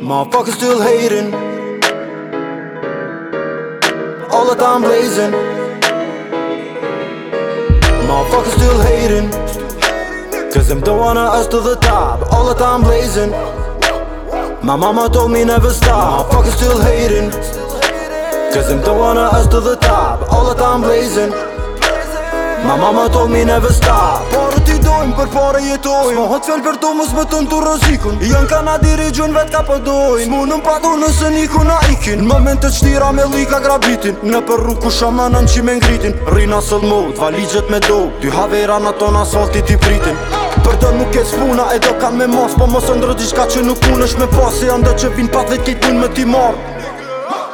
Motherfuckers still hating. All the time blazing. Motherfuckers still hating. Cause them don't wanna us to the top. All the time blazing. My mama told me never stop. Motherfuckers still hating. Cause them don't wanna us to the top. All the time blazing. My mama told me never stop. Jojmë për pare jetojmë Smohot fjall për to më të në të rëzikun Jënë ka diri po dirigjën vet ka pëdojnë Smunën padu nëse niku na ikin Në moment të qtira me lika grabitin Në për rrug ku shamanën që me ngritin Rina sëll mod, valigjet me do Dy havera në ton asfaltit i pritin Për dë nuk e s'puna e do kanë me mas Po mos ëndrë diçka që nuk punësh me pas Se janë dhe që vinë pat vet me ti marë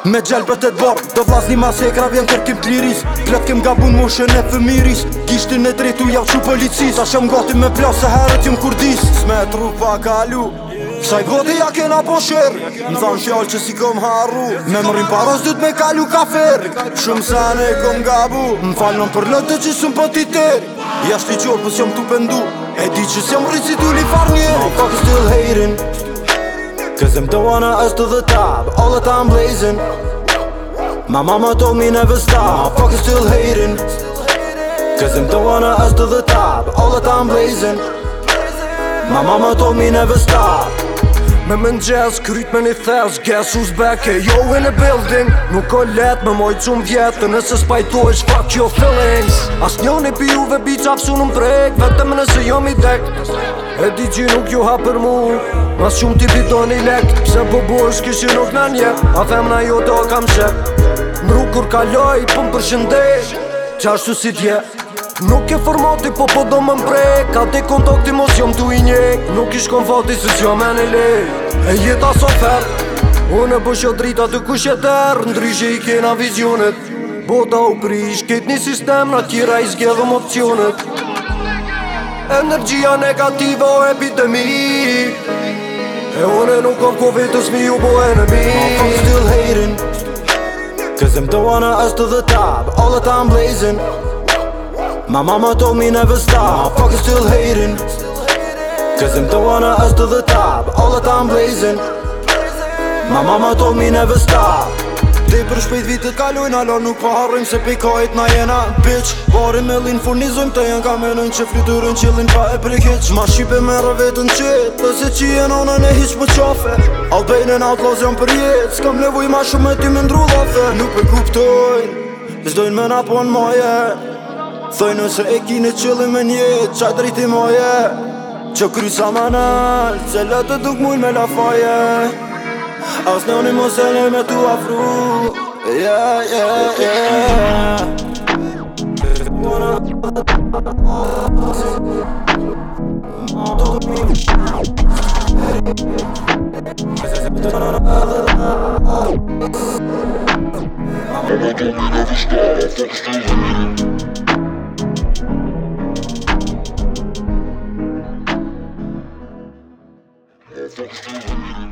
Me gjell për të të borë Do vlasni ma se krav janë kërkim t'liris liris kem gabun moshën e fëmiris Gishtin e drejtu jau që policis Ta shëm gati me plas se heret jëm kurdis Sme trupa kalu Saj goti ja kena po shër Më thanë shjallë që si kom harru Me mërin paros dhët me kalu kafer Shumë sene kom gabu Më falon për lëtë që sëm për po ti ter Jashti qorë pës jëm të pendu E di që sëm rrisit u li farë njeri Më kakë still hejrin Cause them don't want us to the top, all the time blazing My mama told me never stop, fuckers still hating Cause them don't want us to the top, all the time blazing My mama told me never stop Me më nxes, kryt me një thes Guess who's back, hey eh, yo in a building Nuk ko let, me moj cum vjetë Nëse spajtoj, jo fuck your feelings As një një pi uve bitch, apsu në mprek Vetëm nëse jom i dek E di që nuk ju ha për mu Mas shumë ti pito i lekt Pse po bosh, kishë nuk në nje A them na jo do kam qep Mru kur kaloj, pëm po përshëndej Qashtu si tje Nuk e formati po po do më mprej Ka te kontakti mos jom tu i njek Nuk ish konfati se si jom e një E jeta so fer Unë e bësho po drita të kushe tërë Ndryshe i kena vizionet Bota u prish Ketë një sistem Në tjera i zgjedhëm opcionet Energia negativa o epidemi E unë nuk kom ko vetës mi u bo enemi I'm still hating Cause I'm the one as to the top All the time blazing My mama told me never stop I'm still hating Cause I'm throwing her ass to the top All the time blazing My mama told me never stop Dhe për shpejt vitet kalojnë Alo nuk pa po harrojmë se pe kajt na jena Bitch, varim me linë furnizojm Të janë ka menojn që fluturën që linë pa e prekeq Ma shqipe me rëvetën qitë Dhe se që jenë onën e hiq më qafe Albejnë e në atlas janë për jetë S'kam levoj ma shumë e ty me ndru lafe Nuk për kuptojnë Zdojnë me napon maje Thojnë nëse e kine qëllin me njetë Qaj drejti Që krysa ma nalë Se le të duk mujnë me la faje As në mos e le me tu afru Yeah, yeah, yeah Mora Të të të të të të të të të Thank you.